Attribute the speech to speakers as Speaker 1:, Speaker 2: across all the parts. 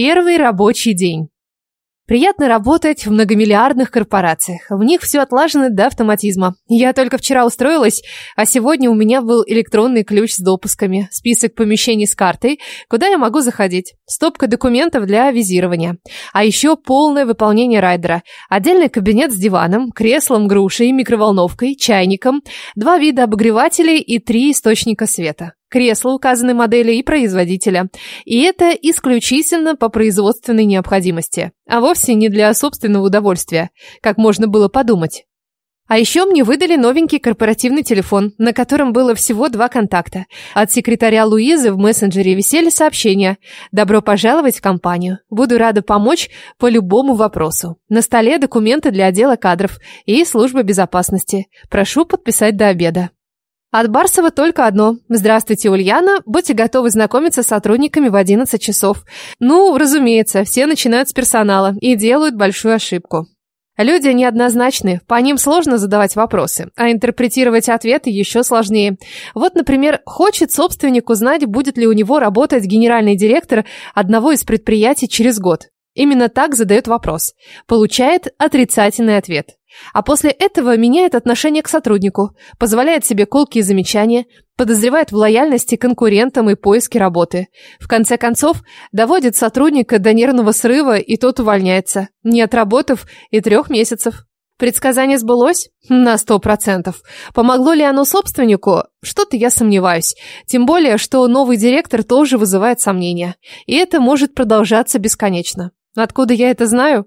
Speaker 1: Первый рабочий день. Приятно работать в многомиллиардных корпорациях. В них все отлажено до автоматизма. Я только вчера устроилась, а сегодня у меня был электронный ключ с допусками, список помещений с картой, куда я могу заходить, стопка документов для визирования. А еще полное выполнение райдера, отдельный кабинет с диваном, креслом, грушей, микроволновкой, чайником, два вида обогревателей и три источника света кресла указанной модели и производителя. И это исключительно по производственной необходимости, а вовсе не для собственного удовольствия, как можно было подумать. А еще мне выдали новенький корпоративный телефон, на котором было всего два контакта. От секретаря Луизы в мессенджере висели сообщения «Добро пожаловать в компанию. Буду рада помочь по любому вопросу. На столе документы для отдела кадров и службы безопасности. Прошу подписать до обеда». От Барсова только одно. Здравствуйте, Ульяна. Будьте готовы знакомиться с сотрудниками в 11 часов. Ну, разумеется, все начинают с персонала и делают большую ошибку. Люди неоднозначны, по ним сложно задавать вопросы, а интерпретировать ответы еще сложнее. Вот, например, хочет собственник узнать, будет ли у него работать генеральный директор одного из предприятий через год. Именно так задает вопрос. Получает отрицательный ответ. А после этого меняет отношение к сотруднику, позволяет себе колкие замечания, подозревает в лояльности конкурентам и поиске работы. В конце концов, доводит сотрудника до нервного срыва, и тот увольняется, не отработав и трех месяцев. Предсказание сбылось? На сто процентов. Помогло ли оно собственнику? Что-то я сомневаюсь. Тем более, что новый директор тоже вызывает сомнения. И это может продолжаться бесконечно. Откуда я это знаю?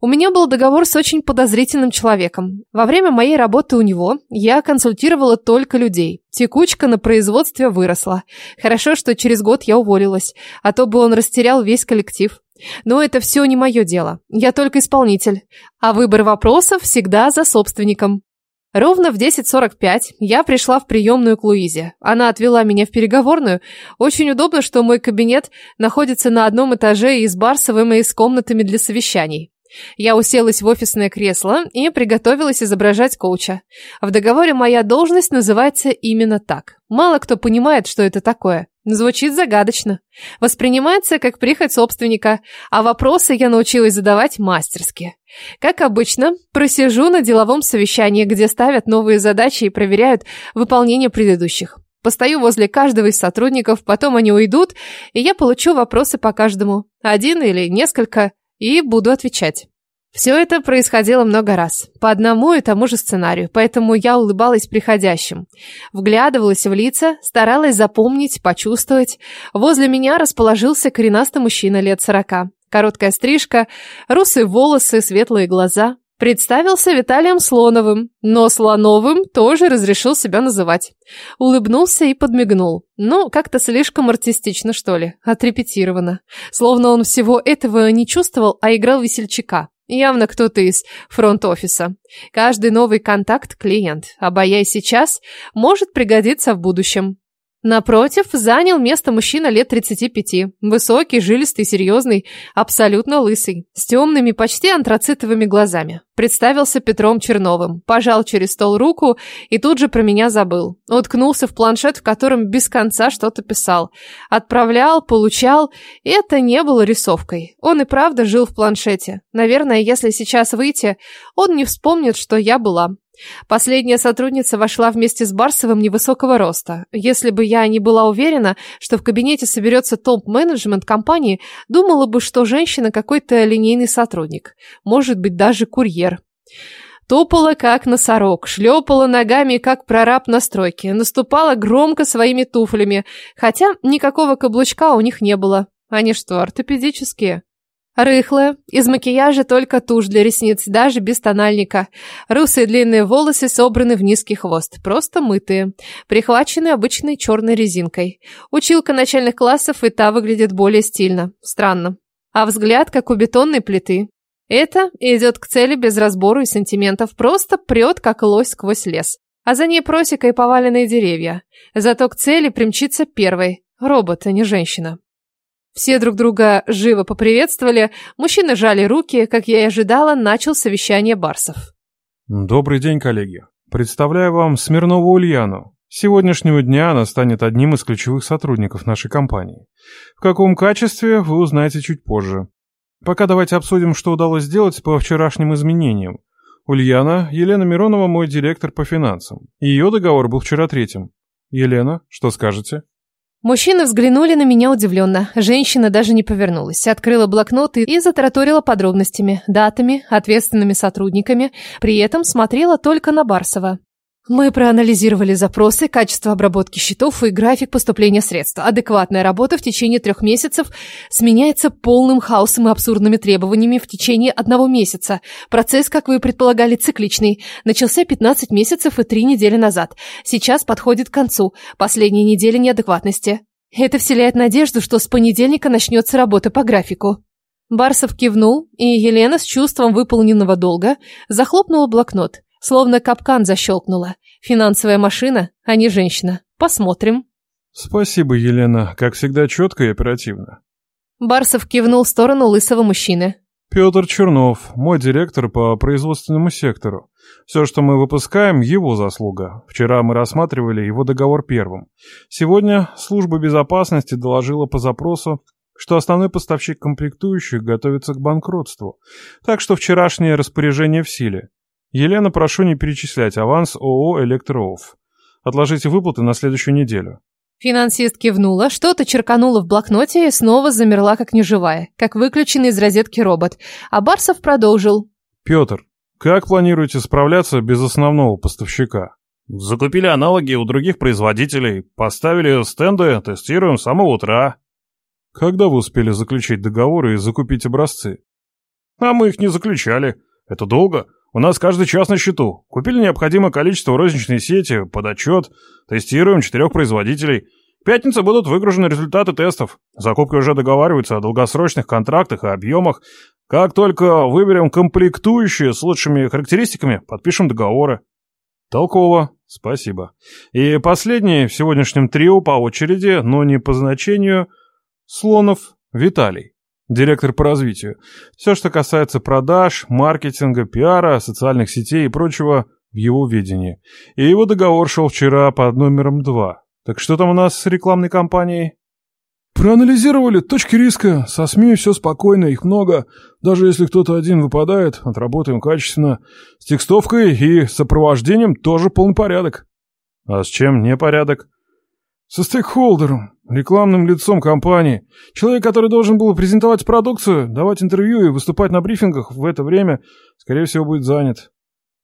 Speaker 1: У меня был договор с очень подозрительным человеком. Во время моей работы у него я консультировала только людей. Текучка на производстве выросла. Хорошо, что через год я уволилась, а то бы он растерял весь коллектив. Но это все не мое дело. Я только исполнитель. А выбор вопросов всегда за собственником. Ровно в 10.45 я пришла в приемную к Луизе. Она отвела меня в переговорную. Очень удобно, что мой кабинет находится на одном этаже и с Барсовым и с комнатами для совещаний. Я уселась в офисное кресло и приготовилась изображать коуча. В договоре моя должность называется именно так. Мало кто понимает, что это такое. Звучит загадочно. Воспринимается как прихоть собственника, а вопросы я научилась задавать мастерски. Как обычно, просижу на деловом совещании, где ставят новые задачи и проверяют выполнение предыдущих. Постою возле каждого из сотрудников, потом они уйдут, и я получу вопросы по каждому. Один или несколько и буду отвечать. Все это происходило много раз, по одному и тому же сценарию, поэтому я улыбалась приходящим. Вглядывалась в лица, старалась запомнить, почувствовать. Возле меня расположился коренастый мужчина лет сорока. Короткая стрижка, русые волосы, светлые глаза. Представился Виталием Слоновым, но Слоновым тоже разрешил себя называть. Улыбнулся и подмигнул. Ну, как-то слишком артистично, что ли, отрепетировано. Словно он всего этого не чувствовал, а играл весельчака. Явно кто-то из фронт-офиса. Каждый новый контакт – клиент. А боясь сейчас, может пригодиться в будущем. Напротив, занял место мужчина лет 35. Высокий, жилистый, серьезный, абсолютно лысый, с темными, почти антрацитовыми глазами. Представился Петром Черновым, пожал через стол руку и тут же про меня забыл. Уткнулся в планшет, в котором без конца что-то писал. Отправлял, получал, и это не было рисовкой. Он и правда жил в планшете. Наверное, если сейчас выйти, он не вспомнит, что я была. Последняя сотрудница вошла вместе с Барсовым невысокого роста. Если бы я не была уверена, что в кабинете соберется топ-менеджмент компании, думала бы, что женщина какой-то линейный сотрудник. Может быть, даже курьер. Топала, как носорог, шлепала ногами, как прораб на стройке, наступала громко своими туфлями, хотя никакого каблучка у них не было. Они что, ортопедические? Рыхлая, из макияжа только тушь для ресниц, даже без тональника. Русые длинные волосы собраны в низкий хвост, просто мытые, прихвачены обычной черной резинкой. Училка начальных классов и та выглядит более стильно. Странно. А взгляд, как у бетонной плиты. Это идет к цели без разбору и сантиментов, просто прет, как лось сквозь лес. А за ней просека и поваленные деревья. Зато к цели примчится первой. Робот, а не женщина. Все друг друга живо поприветствовали, мужчины жали руки, как я и ожидала, начал совещание барсов.
Speaker 2: Добрый день, коллеги. Представляю вам Смирнову Ульяну, С сегодняшнего дня она станет одним из ключевых сотрудников нашей компании. В каком качестве, вы узнаете чуть позже. Пока давайте обсудим, что удалось сделать по вчерашним изменениям. Ульяна, Елена Миронова мой директор по финансам. Ее договор был вчера третьим. Елена, что скажете?
Speaker 1: Мужчины взглянули на меня удивленно. Женщина даже не повернулась. Открыла блокнот и затараторила подробностями, датами, ответственными сотрудниками. При этом смотрела только на Барсова. Мы проанализировали запросы, качество обработки счетов и график поступления средств. Адекватная работа в течение трех месяцев сменяется полным хаосом и абсурдными требованиями в течение одного месяца. Процесс, как вы предполагали, цикличный. Начался 15 месяцев и 3 недели назад. Сейчас подходит к концу. Последняя неделя неадекватности. Это вселяет надежду, что с понедельника начнется работа по графику. Барсов кивнул, и Елена с чувством выполненного долга захлопнула блокнот. Словно капкан защелкнула. Финансовая машина, а не женщина. Посмотрим.
Speaker 2: Спасибо, Елена. Как всегда, четко и оперативно.
Speaker 1: Барсов кивнул в сторону лысого мужчины.
Speaker 2: Петр Чернов, мой директор по производственному сектору. Все, что мы выпускаем, его заслуга. Вчера мы рассматривали его договор первым. Сегодня служба безопасности доложила по запросу, что основной поставщик комплектующих готовится к банкротству. Так что вчерашнее распоряжение в силе. Елена, прошу не перечислять аванс ООО «Электроофф». Отложите выплаты на следующую неделю.
Speaker 1: Финансист кивнула, что-то черканула в блокноте и снова замерла как неживая, как выключенный из розетки робот. А Барсов продолжил.
Speaker 2: Петр, как планируете справляться без основного поставщика?
Speaker 3: Закупили аналоги у других производителей, поставили стенды, тестируем с самого утра.
Speaker 2: Когда вы успели заключить договоры и закупить образцы?
Speaker 3: А мы их не заключали. Это долго. У нас каждый час на счету. Купили необходимое количество розничной сети, под тестируем четырех производителей. В пятницу будут выгружены результаты тестов. Закупки уже договариваются о долгосрочных контрактах и объемах. Как только выберем комплектующие с лучшими характеристиками, подпишем договоры.
Speaker 2: Толково. Спасибо. И последний в сегодняшнем трио по очереди, но не по значению, Слонов Виталий. Директор по развитию. Все, что касается продаж, маркетинга, пиара, социальных сетей и прочего, в его видении. И его договор шел вчера под номером два. Так что там у нас с рекламной кампанией?
Speaker 4: Проанализировали точки риска. Со СМИ все спокойно, их много. Даже если кто-то один выпадает, отработаем качественно. С текстовкой и сопровождением тоже полный порядок.
Speaker 2: А с чем не порядок?
Speaker 4: Со стейкхолдером, рекламным лицом компании. Человек, который должен был презентовать продукцию, давать интервью и выступать на брифингах в это время, скорее всего, будет занят.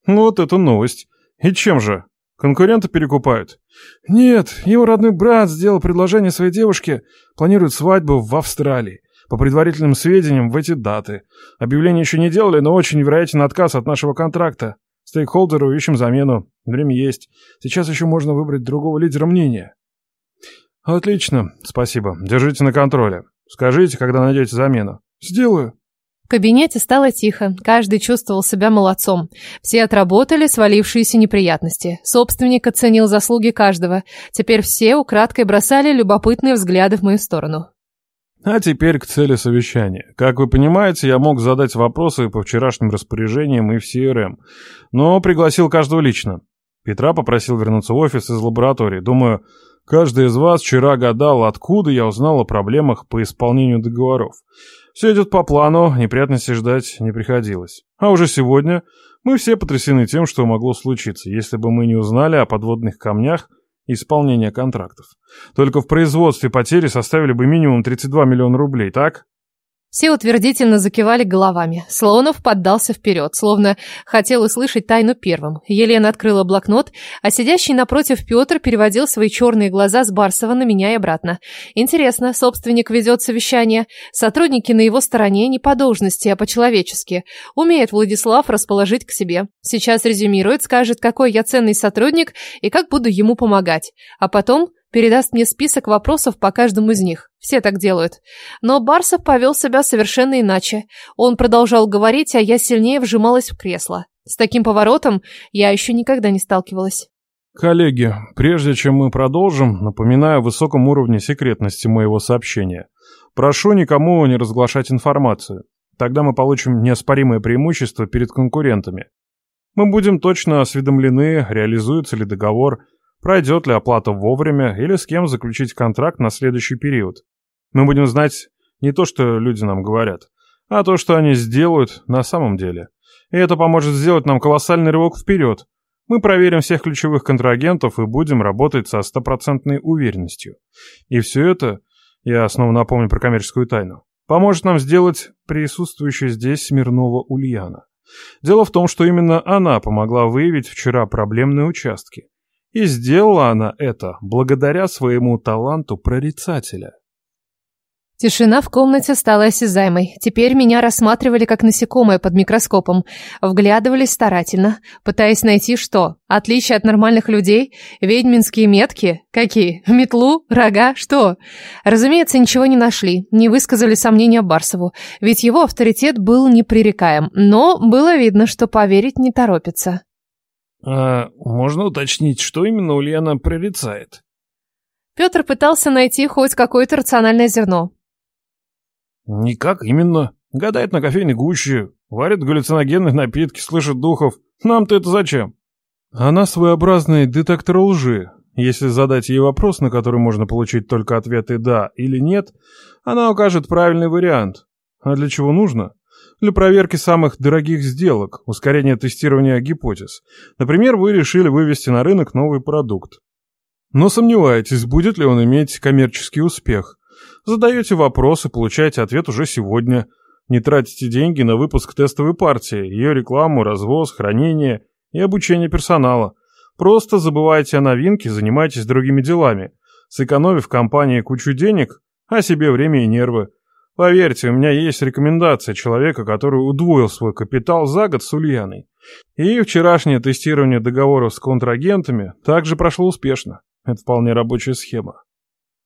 Speaker 2: Вот это новость. И чем же? Конкуренты перекупают?
Speaker 4: Нет, его родной брат сделал предложение своей девушке. Планирует свадьбу в Австралии. По предварительным сведениям, в эти даты. Объявление еще не делали, но очень вероятен отказ от нашего контракта. Стейкхолдеру ищем замену. Время есть. Сейчас еще можно выбрать другого лидера мнения.
Speaker 2: «Отлично, спасибо. Держите на контроле. Скажите, когда найдете замену».
Speaker 4: «Сделаю».
Speaker 1: В кабинете стало тихо, каждый чувствовал себя молодцом. Все отработали свалившиеся неприятности. Собственник оценил заслуги каждого. Теперь все украдкой бросали любопытные взгляды в мою сторону.
Speaker 2: А теперь к цели совещания. Как вы понимаете, я мог задать вопросы по вчерашним распоряжениям и в CRM, но пригласил каждого лично. Петра попросил вернуться в офис из лаборатории. Думаю, Каждый из вас вчера гадал, откуда я узнал о проблемах по исполнению договоров. Все идет по плану, неприятностей ждать не приходилось. А уже сегодня мы все потрясены тем, что могло случиться, если бы мы не узнали о подводных камнях исполнения контрактов. Только в производстве потери составили бы минимум 32 миллиона рублей, так?
Speaker 1: Все утвердительно закивали головами. Слонов поддался вперед, словно хотел услышать тайну первым. Елена открыла блокнот, а сидящий напротив Петр переводил свои черные глаза с Барсова на меня и обратно. Интересно, собственник ведет совещание. Сотрудники на его стороне не по должности, а по-человечески. Умеет Владислав расположить к себе. Сейчас резюмирует, скажет, какой я ценный сотрудник и как буду ему помогать. А потом передаст мне список вопросов по каждому из них. Все так делают. Но Барсов повел себя совершенно иначе. Он продолжал говорить, а я сильнее вжималась в кресло. С таким поворотом я еще никогда не сталкивалась.
Speaker 2: Коллеги, прежде чем мы продолжим, напоминаю о высоком уровне секретности моего сообщения. Прошу никому не разглашать информацию. Тогда мы получим неоспоримое преимущество перед конкурентами. Мы будем точно осведомлены, реализуется ли договор, пройдет ли оплата вовремя или с кем заключить контракт на следующий период. Мы будем знать не то, что люди нам говорят, а то, что они сделают на самом деле. И это поможет сделать нам колоссальный рывок вперед. Мы проверим всех ключевых контрагентов и будем работать со стопроцентной уверенностью. И все это, я снова напомню про коммерческую тайну, поможет нам сделать присутствующую здесь Смирнова Ульяна. Дело в том, что именно она помогла выявить вчера проблемные участки. И сделала она это благодаря своему таланту прорицателя.
Speaker 1: Тишина в комнате стала осязаемой. Теперь меня рассматривали как насекомое под микроскопом. Вглядывались старательно, пытаясь найти что? Отличие от нормальных людей? Ведьминские метки? Какие? Метлу? Рога? Что? Разумеется, ничего не нашли. Не высказали сомнения Барсову. Ведь его авторитет был непререкаем. Но было видно, что поверить не торопится.
Speaker 3: А можно уточнить, что именно Ульяна прорицает?
Speaker 1: Петр пытался найти хоть какое-то рациональное зерно.
Speaker 3: Никак именно. Гадает на кофейной гуще, варит галлюциногенные напитки, слышит духов. Нам-то это зачем?
Speaker 2: Она своеобразный детектор лжи. Если задать ей вопрос, на который можно получить только ответы «да» или «нет», она укажет правильный вариант. А для чего нужно? Для проверки самых дорогих сделок, ускорения тестирования гипотез. Например, вы решили вывести на рынок новый продукт. Но сомневаетесь, будет ли он иметь коммерческий успех. Задаете вопрос и получаете ответ уже сегодня. Не тратите деньги на выпуск тестовой партии, ее рекламу, развоз, хранение и обучение персонала. Просто забывайте о новинке, занимайтесь другими делами, сэкономив компании кучу денег, а себе время и нервы. Поверьте, у меня есть рекомендация человека, который удвоил свой капитал за год с Ульяной. И вчерашнее тестирование договоров с контрагентами также прошло успешно. Это вполне рабочая схема.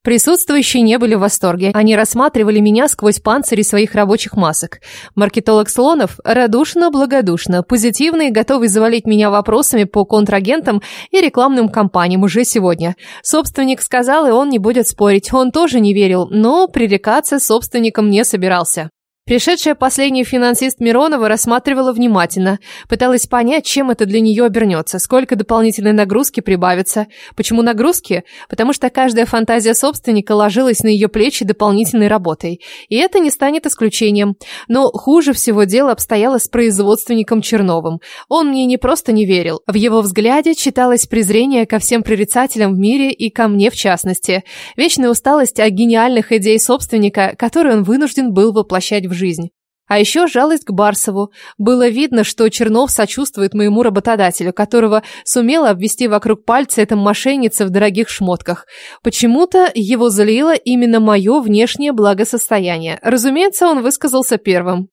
Speaker 1: Присутствующие не были в восторге. Они рассматривали меня сквозь панцири своих рабочих масок. Маркетолог Слонов радушно, благодушно, позитивно и готовый завалить меня вопросами по контрагентам и рекламным кампаниям уже сегодня. Собственник сказал, и он не будет спорить. Он тоже не верил, но пререкаться собственником не собирался. Пришедшая последний финансист Миронова рассматривала внимательно, пыталась понять, чем это для нее обернется, сколько дополнительной нагрузки прибавится. Почему нагрузки? Потому что каждая фантазия собственника ложилась на ее плечи дополнительной работой. И это не станет исключением. Но хуже всего дело обстояло с производственником Черновым. Он мне не просто не верил. В его взгляде читалось презрение ко всем прорицателям в мире и ко мне в частности. Вечная усталость от гениальных идей собственника, которые он вынужден был воплощать в жизнь. А еще жалость к Барсову. Было видно, что Чернов сочувствует моему работодателю, которого сумела обвести вокруг пальца эта мошенница в дорогих шмотках. Почему-то его злило именно мое внешнее благосостояние. Разумеется, он высказался первым.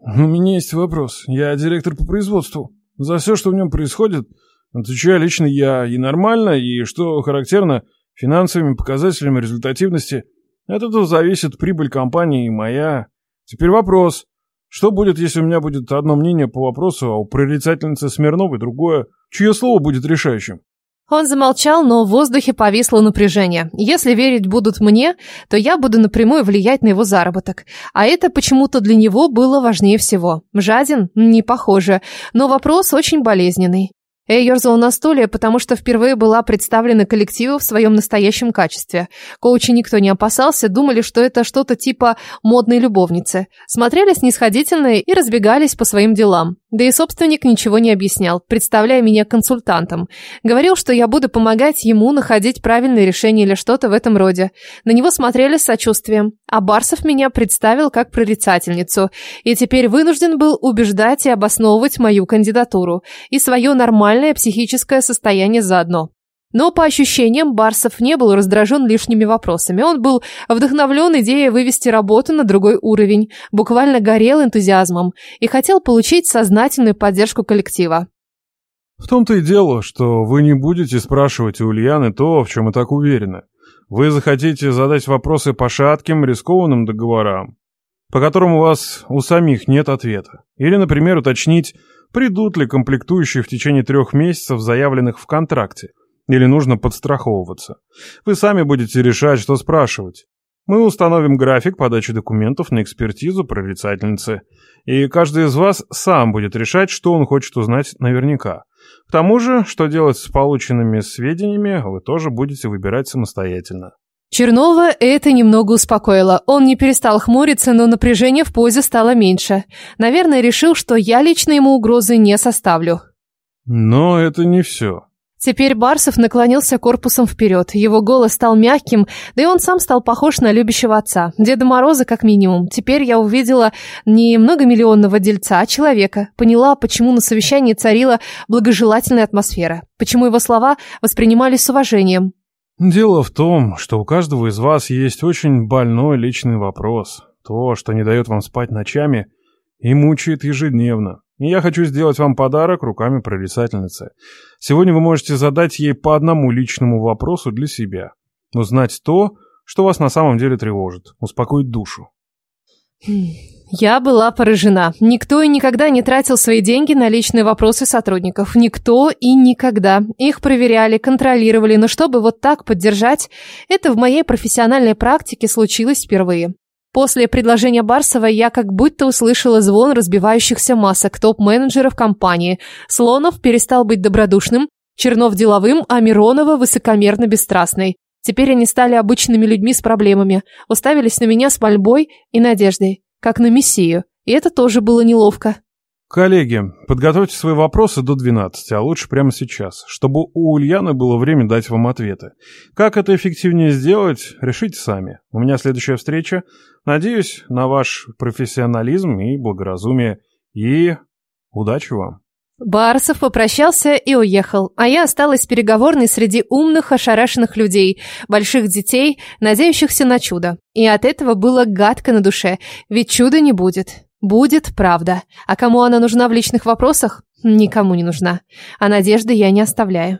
Speaker 3: «У меня есть вопрос. Я директор по производству. За все, что в нем происходит, отвечаю лично я. И нормально, и, что характерно, финансовыми показателями результативности. От этого зависит прибыль компании и моя. Теперь вопрос. Что будет, если у меня будет одно мнение по вопросу, а у прорицательницы Смирновой другое? Чье слово будет решающим?
Speaker 1: Он замолчал, но в воздухе повисло напряжение. Если верить будут мне, то я буду напрямую влиять на его заработок. А это почему-то для него было важнее всего. Жаден? Не похоже. Но вопрос очень болезненный. Я ерзала на стуле, потому что впервые была представлена коллективу в своем настоящем качестве. Коучи никто не опасался, думали, что это что-то типа модной любовницы. Смотрели снисходительно и разбегались по своим делам. Да и собственник ничего не объяснял, представляя меня консультантом. Говорил, что я буду помогать ему находить правильные решения или что-то в этом роде. На него смотрели с сочувствием. А Барсов меня представил как прорицательницу. И теперь вынужден был убеждать и обосновывать мою кандидатуру. И свое нормальное психическое состояние заодно. Но по ощущениям Барсов не был раздражен лишними вопросами. Он был вдохновлен идеей вывести работу на другой уровень, буквально горел энтузиазмом и хотел получить сознательную поддержку коллектива.
Speaker 2: В том-то и дело, что вы не будете спрашивать у Ульяны то, в чем и так уверены. Вы захотите задать вопросы по шатким, рискованным договорам, по которым у вас у самих нет ответа. Или, например, уточнить, придут ли комплектующие в течение трех месяцев, заявленных в контракте, или нужно подстраховываться. Вы сами будете решать, что спрашивать. Мы установим график подачи документов на экспертизу прорицательницы, и каждый из вас сам будет решать, что он хочет узнать наверняка. К тому же, что делать с полученными сведениями, вы тоже будете выбирать самостоятельно.
Speaker 1: Чернова это немного успокоило. Он не перестал хмуриться, но напряжение в позе стало меньше. Наверное, решил, что я лично ему угрозы не составлю.
Speaker 2: Но это не все.
Speaker 1: Теперь Барсов наклонился корпусом вперед. Его голос стал мягким, да и он сам стал похож на любящего отца. Деда Мороза как минимум. Теперь я увидела не многомиллионного дельца, а человека. Поняла, почему на совещании царила благожелательная атмосфера. Почему его слова воспринимались с уважением.
Speaker 2: Дело в том, что у каждого из вас есть очень больной личный вопрос. То, что не дает вам спать ночами и мучает ежедневно. И я хочу сделать вам подарок руками прорицательницы. Сегодня вы можете задать ей по одному личному вопросу для себя. Узнать то, что вас на самом деле тревожит, успокоить душу.
Speaker 1: Я была поражена. Никто и никогда не тратил свои деньги на личные вопросы сотрудников. Никто и никогда. Их проверяли, контролировали, но чтобы вот так поддержать, это в моей профессиональной практике случилось впервые. После предложения Барсова я как будто услышала звон разбивающихся масок топ-менеджеров компании. Слонов перестал быть добродушным, Чернов деловым, а Миронова высокомерно бесстрастной. Теперь они стали обычными людьми с проблемами, уставились на меня с мольбой и надеждой, как на мессию, и это тоже было неловко.
Speaker 2: Коллеги, подготовьте свои вопросы до 12, а лучше прямо сейчас, чтобы у Ульяны было время дать вам ответы. Как это эффективнее сделать, решите сами. У меня следующая встреча. Надеюсь на ваш профессионализм и благоразумие. И удачи вам.
Speaker 1: Барсов попрощался и уехал, а я осталась переговорной среди умных, ошарашенных людей, больших детей, надеющихся на чудо. И от этого было гадко на душе, ведь чуда не будет. Будет правда. А кому она нужна в личных вопросах? Никому не нужна. А надежды я не оставляю.